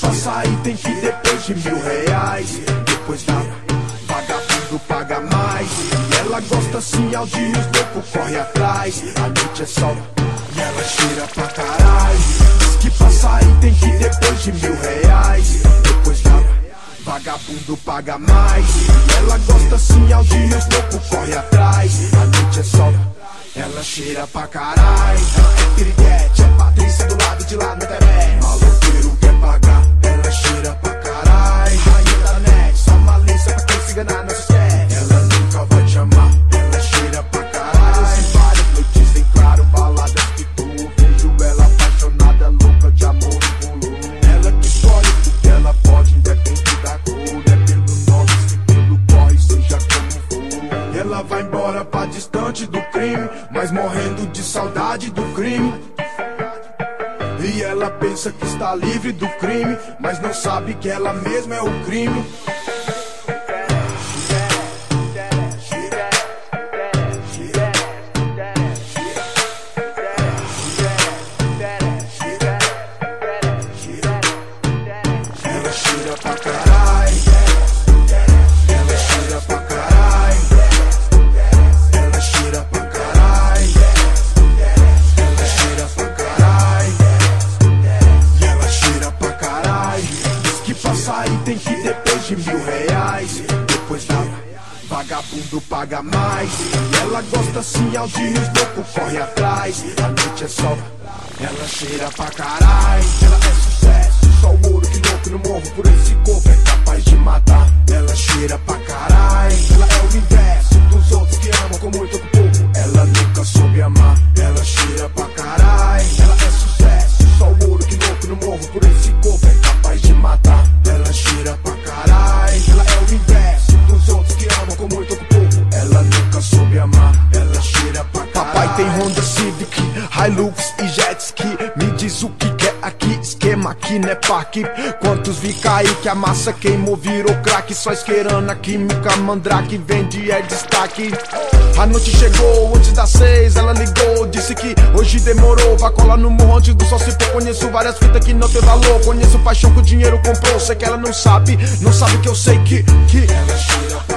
pra sair tem que depois de mil reais. Depois da vagabundo paga mais. E ela gosta assim, ao dia os loucos corre atrás. A noite é sol e ela cheira pra caralho. Diz que pra sair tem que depois de mil reais. Depois da vagabundo paga mais. E ela gosta assim, ao dia os loucos corre atrás. A noite é sol. Ela cheira pra caralho. Ela vai embora pra distante do crime, mas morrendo de saudade do crime. E ela pensa que está livre do crime, mas não sabe que ela mesma é o crime. Sair tem que depois de mil reais. Depois da vagabundo paga mais. E ela gosta assim, ao dia os loucos corre atrás. A noite é sol. Ela cheira pra caralho. Ela é sucesso. Só o ouro que louco no morro por esse corpo é capaz de matar. Diz o que quer aqui, esquema aqui, né parque? Quantos vi cair que a massa queimou, virou crack? Só esquerando a química, mandrake, vende é destaque. A noite chegou antes das seis, ela ligou, disse que hoje demorou. Vai colar no morro antes do sol se pôr. Conheço várias fitas que não tem valor. Conheço paixão que o dinheiro comprou. Sei que ela não sabe, não sabe que eu sei que. que ela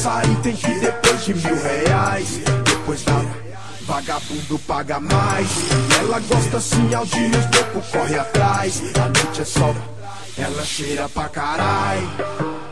sair tem que ir depois de mil reais. Depois da vagabundo paga mais. E ela gosta assim, ao dia os loucos corre atrás. A noite é sol. Ela cheira pra caralho.